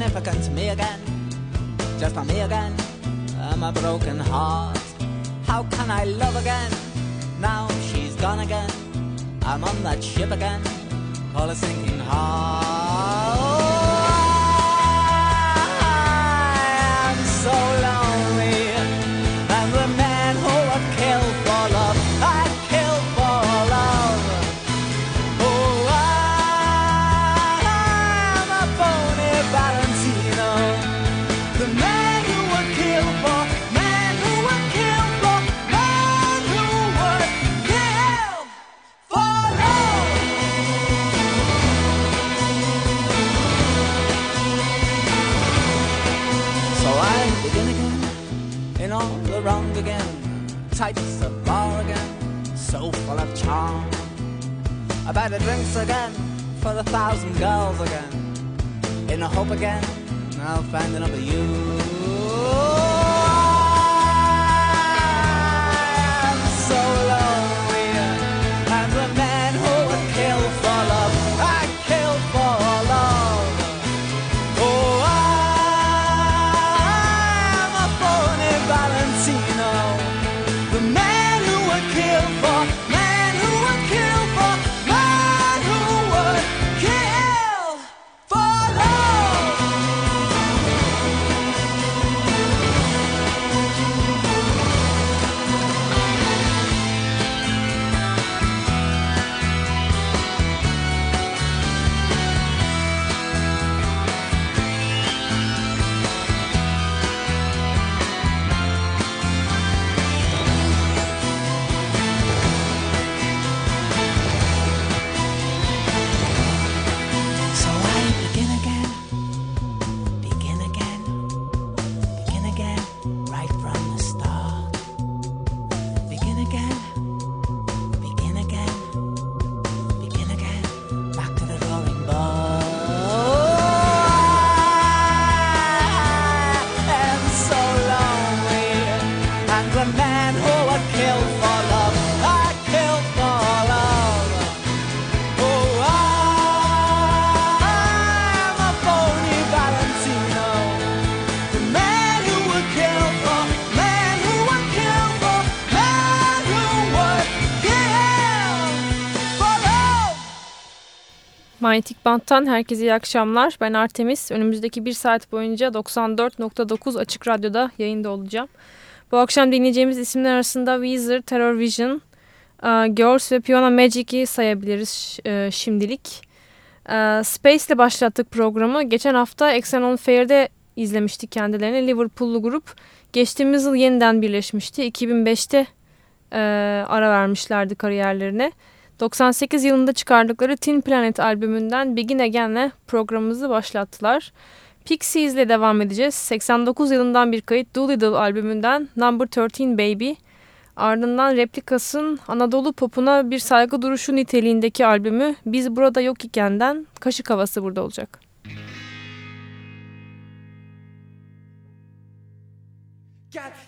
again. to me again. Just a me again. I'm a broken heart. How can I love again? Now she's gone again. I'm on that ship again. Call a sinking heart. The drinks again for the thousand girls again, in the hope again, I'll find another you. I'm so Manyetik Bant'tan herkese iyi akşamlar. Ben Artemis. Önümüzdeki bir saat boyunca 94.9 Açık Radyo'da yayında olacağım. Bu akşam dinleyeceğimiz isimler arasında Weezer, Terror Vision, e, Girls ve Piona Magic'i sayabiliriz e, şimdilik. E, Space ile başlattık programı. Geçen hafta Exxon on Fair'de izlemiştik kendilerini. Liverpool'lu grup geçtiğimiz yıl yeniden birleşmişti. 2005'te e, ara vermişlerdi kariyerlerine. 98 yılında çıkardıkları Teen Planet albümünden Begin Again'le programımızı başlattılar. Pixies ile devam edeceğiz. 89 yılından bir kayıt Doolittle albümünden Number 13 Baby. Ardından Replikas'ın Anadolu popuna bir saygı duruşu niteliğindeki albümü Biz Burada Yok ikenden Kaşık Havası burada olacak. Got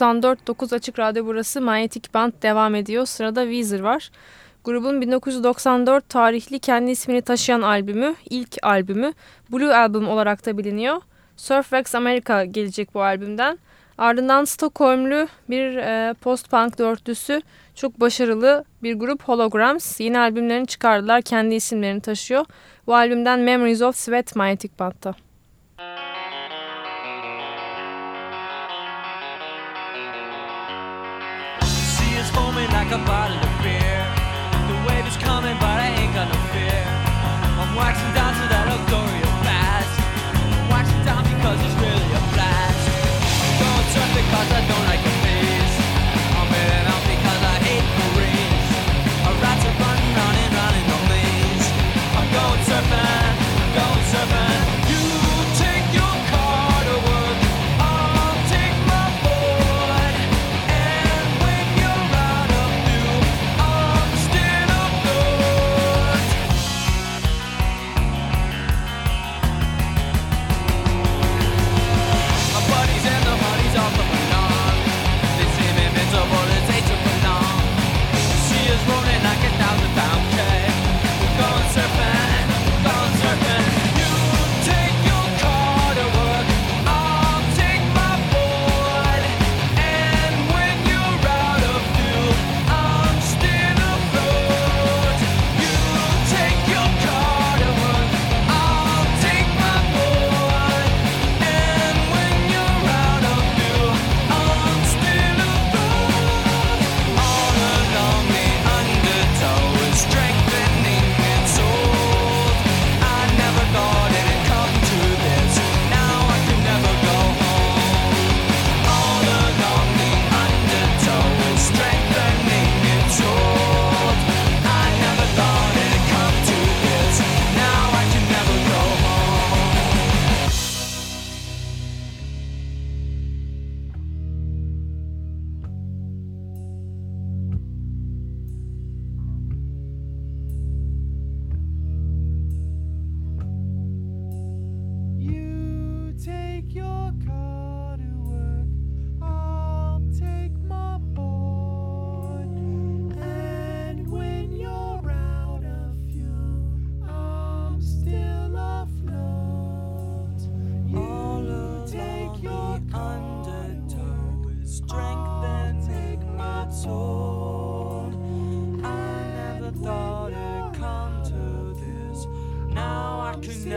94.9 Açık Radyo burası Manyetik Band devam ediyor. Sırada Weezer var. Grubun 1994 tarihli kendi ismini taşıyan albümü, ilk albümü Blue Album olarak da biliniyor. Surfwax America gelecek bu albümden. Ardından Stockholmlü bir e, post-punk dörtlüsü çok başarılı bir grup Holograms yeni albümlerini çıkardılar. Kendi isimlerini taşıyor. Bu albümden Memories of Sweat Manyetik Band'da. a bottle.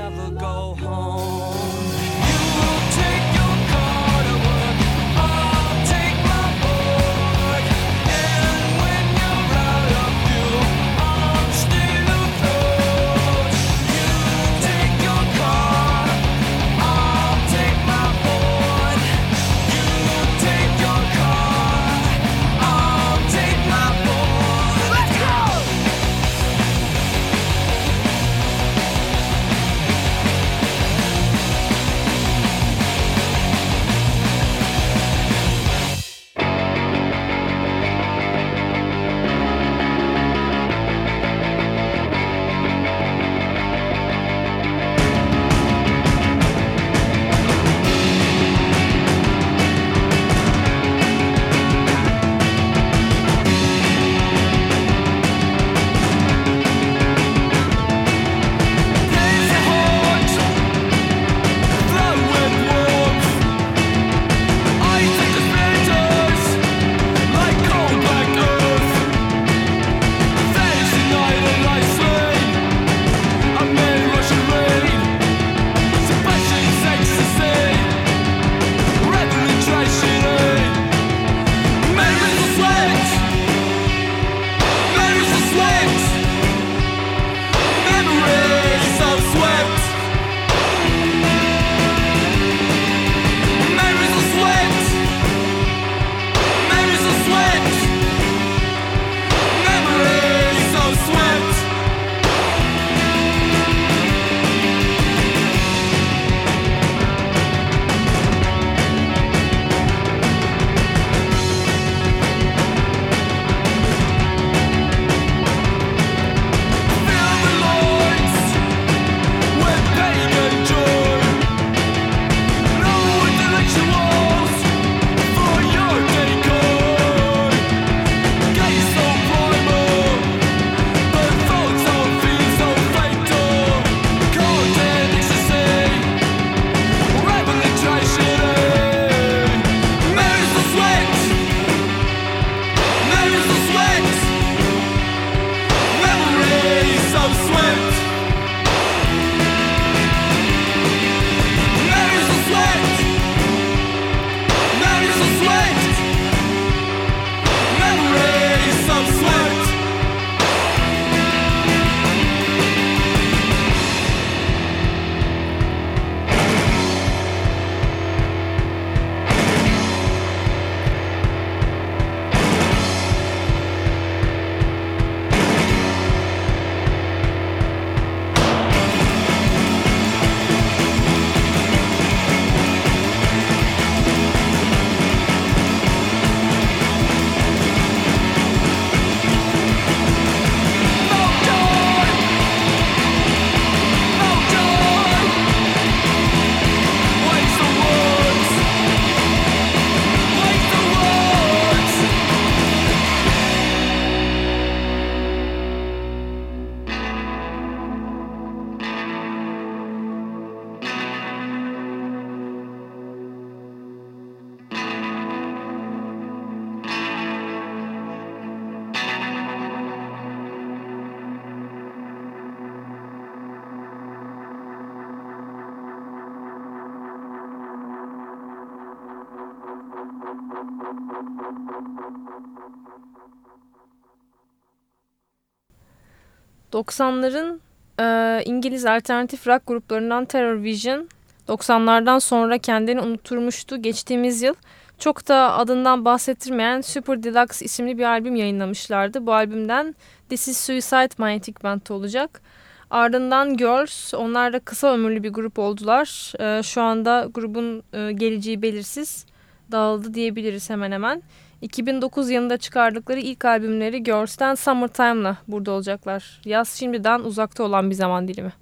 never go home. ...90'ların e, İngiliz alternatif rock gruplarından Terror Vision... ...90'lardan sonra kendini unutturmuştu. Geçtiğimiz yıl çok da adından bahsettirmeyen Super Deluxe isimli bir albüm yayınlamışlardı. Bu albümden This is Suicide Magnetic Band olacak. Ardından Girls, onlar da kısa ömürlü bir grup oldular. Ee, şu anda grubun e, geleceği belirsiz, dağıldı diyebiliriz hemen hemen. 2009 yılında çıkardıkları ilk albümleri Girls'ten Summertime'la burada olacaklar. Yaz şimdiden uzakta olan bir zaman dilimi.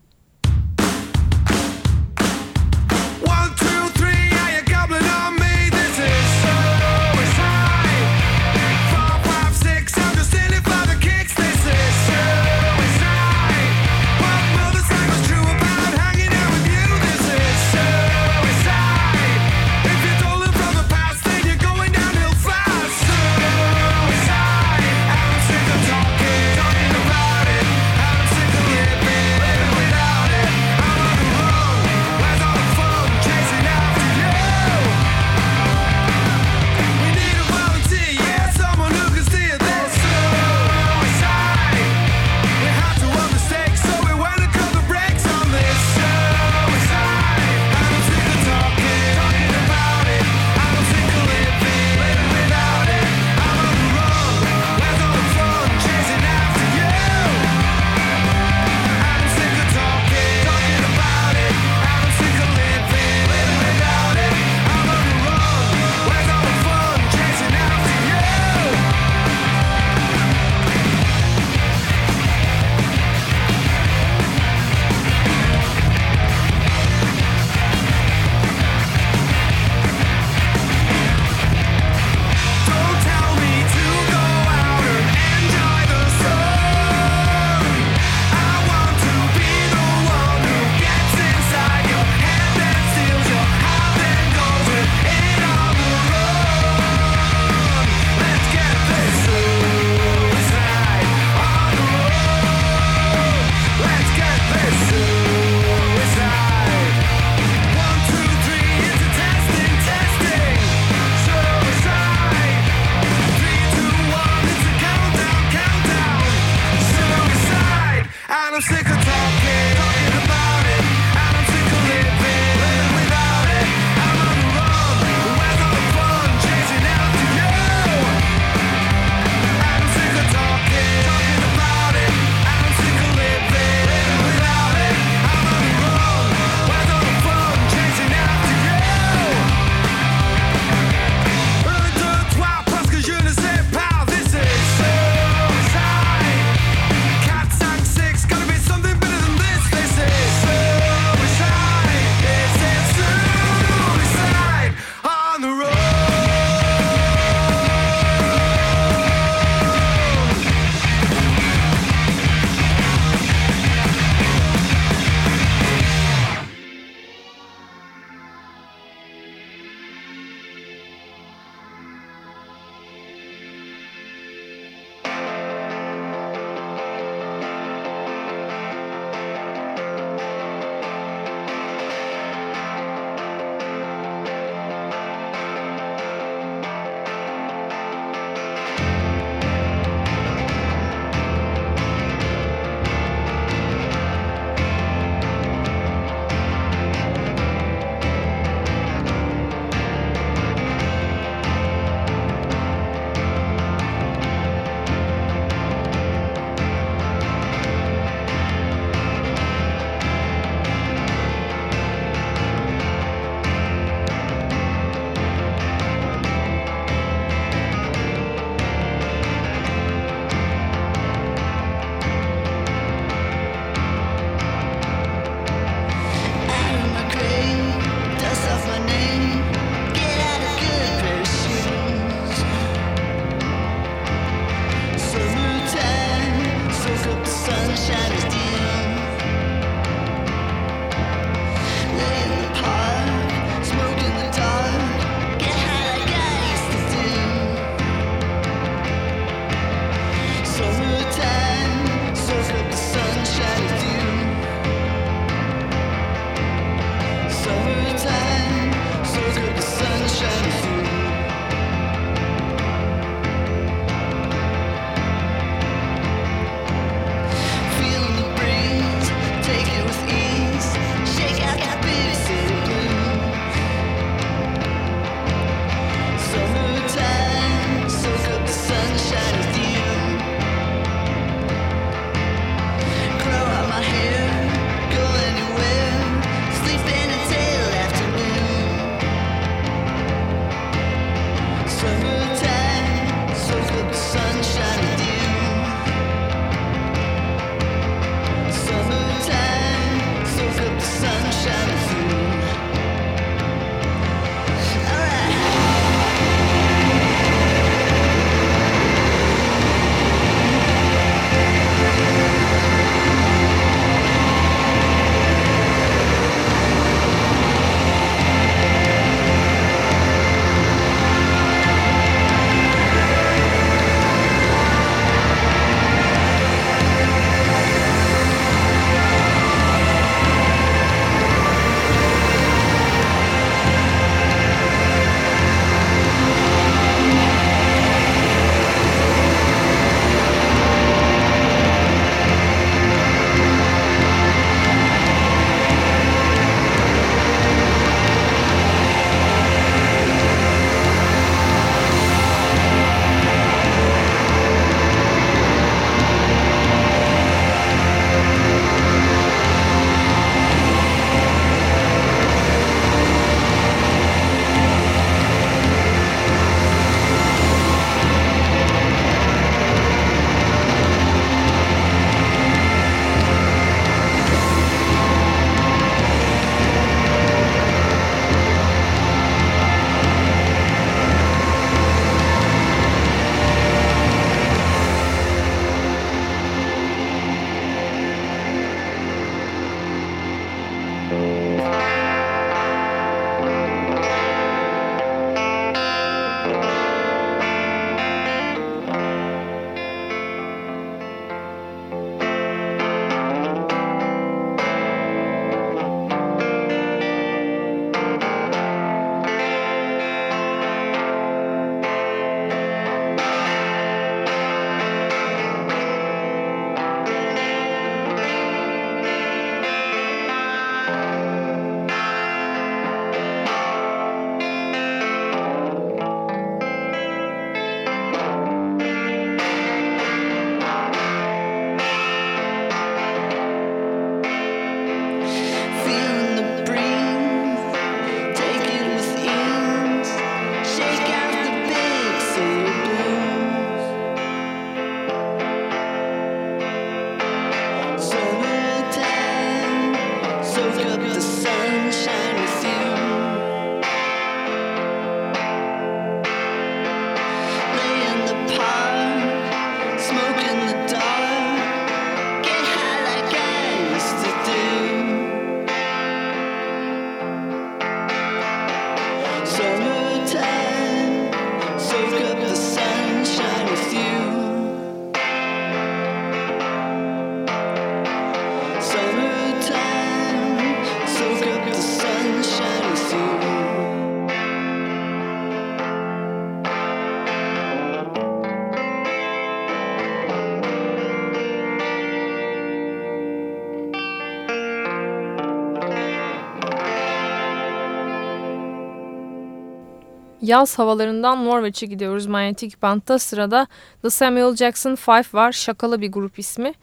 Yaz havalarından Norveç'e gidiyoruz manyetik bantta. Sırada The Samuel Jackson Five var. Şakalı bir grup ismi.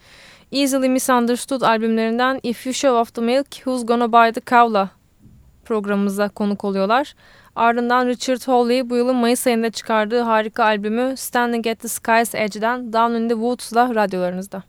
Easily Misunderstood albümlerinden If You Show Off The Milk, Who's Gonna Buy The Cow'la programımıza konuk oluyorlar. Ardından Richard Hawley bu yılın Mayıs ayında çıkardığı harika albümü Standing at the Sky's Edge'den Down in the Woods'la radyolarınızda.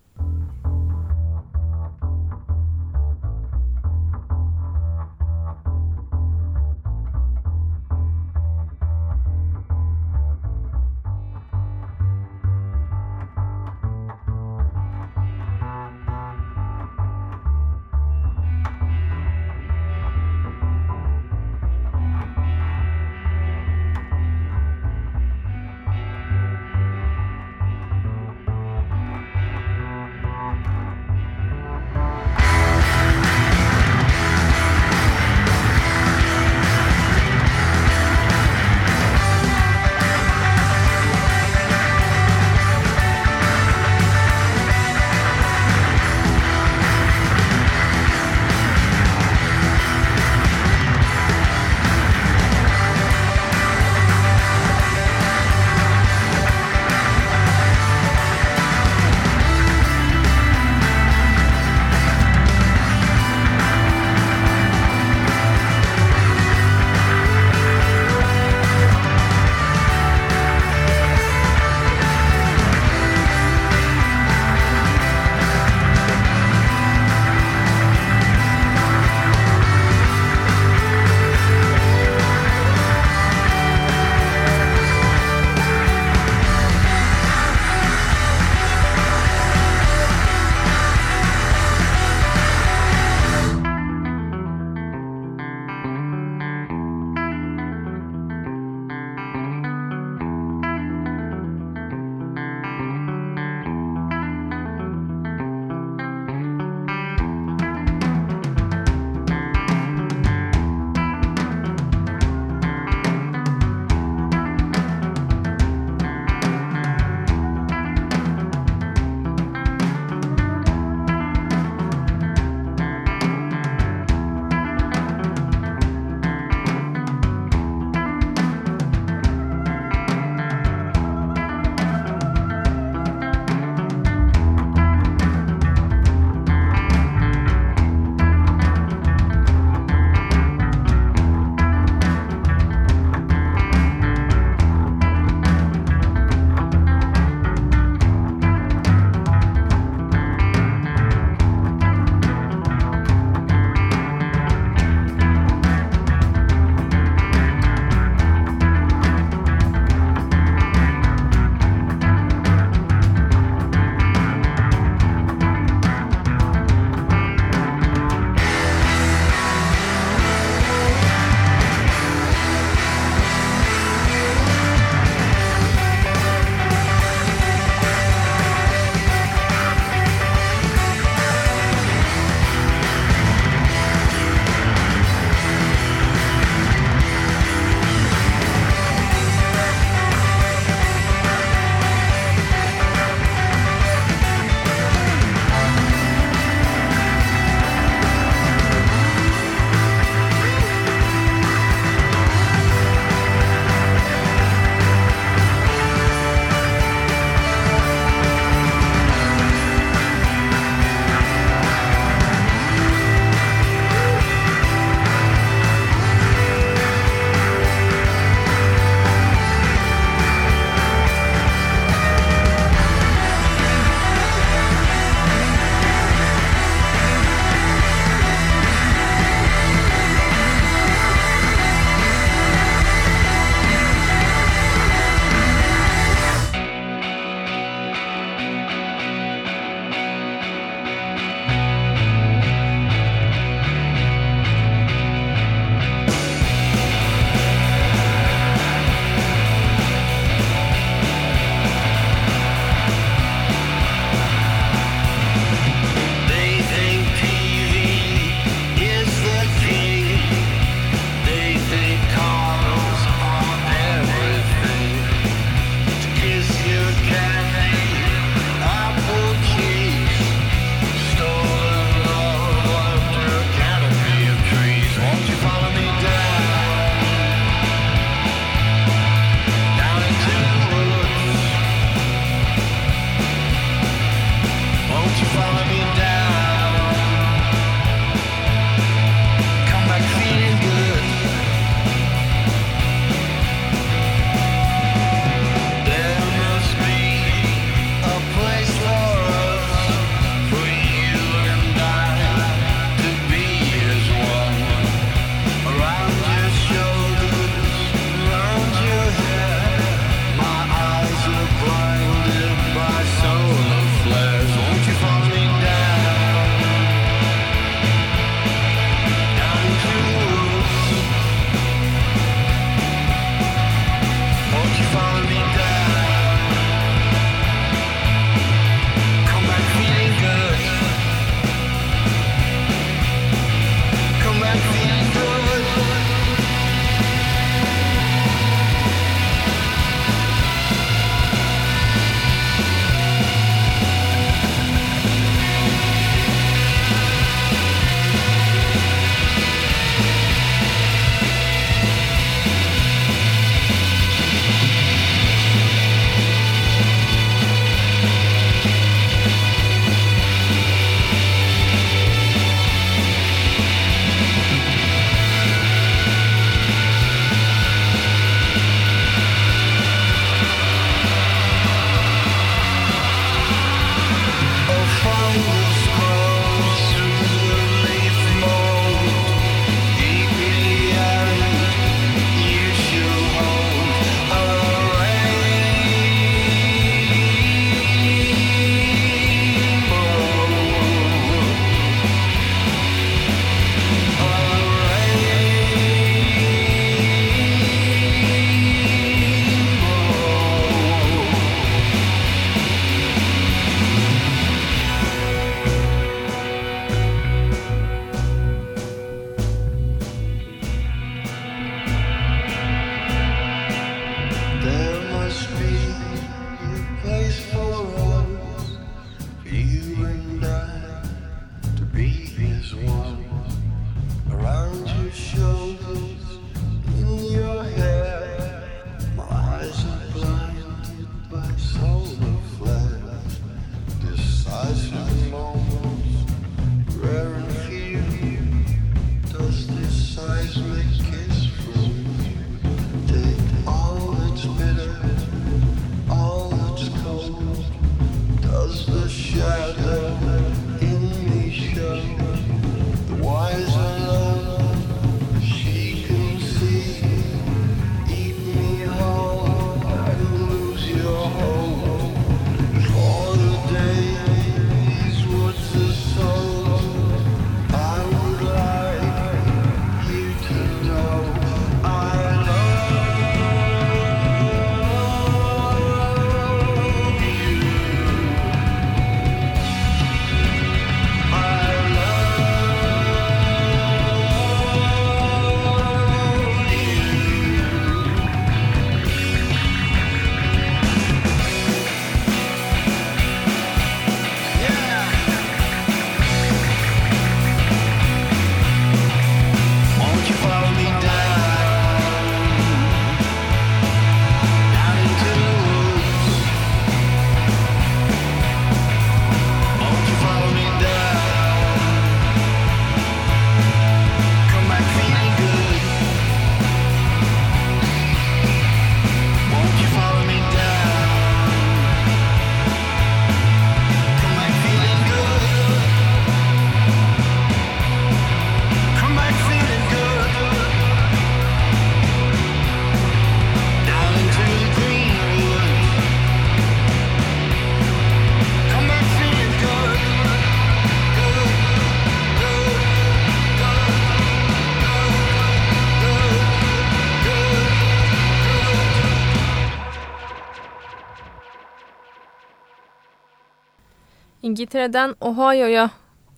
İngiltere'den Ohio'ya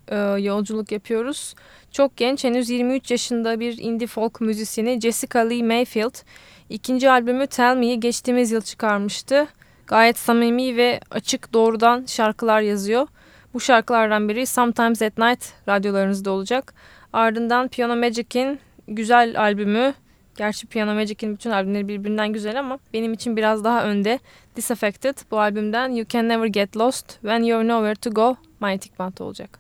e, yolculuk yapıyoruz. Çok genç, henüz 23 yaşında bir indie folk müzisyeni Jessica Lee Mayfield. İkinci albümü Tell Me'yi geçtiğimiz yıl çıkarmıştı. Gayet samimi ve açık doğrudan şarkılar yazıyor. Bu şarkılardan biri Sometimes at Night radyolarınızda olacak. Ardından Piano Magic'in güzel albümü Gerçi Piano Magic'in bütün albümleri birbirinden güzel ama benim için biraz daha önde. Disaffected bu albümden You Can Never Get Lost When You're Nowhere To Go Manyetik Band olacak.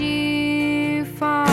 Let you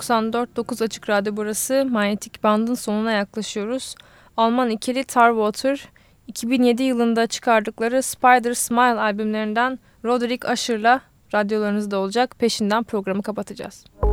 94.9 Açık Radyo burası. Manyetik Band'ın sonuna yaklaşıyoruz. Alman ikili Tarwater 2007 yılında çıkardıkları Spider Smile albümlerinden Roderick Asher'la radyolarınızda olacak. Peşinden programı kapatacağız. Müzik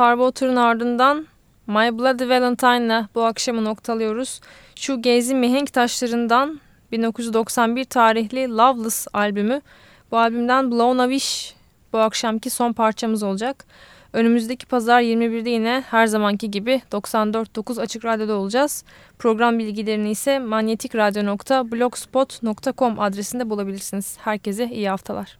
Farwater'ın ardından My Bloody Valentine'la bu akşamı noktalıyoruz. Şu Gezi Mihenk Taşları'ndan 1991 tarihli Loveless albümü. Bu albümden Blown a Wish bu akşamki son parçamız olacak. Önümüzdeki pazar 21'de yine her zamanki gibi 94.9 Açık Radyo'da olacağız. Program bilgilerini ise manyetikradyo.blogspot.com adresinde bulabilirsiniz. Herkese iyi haftalar.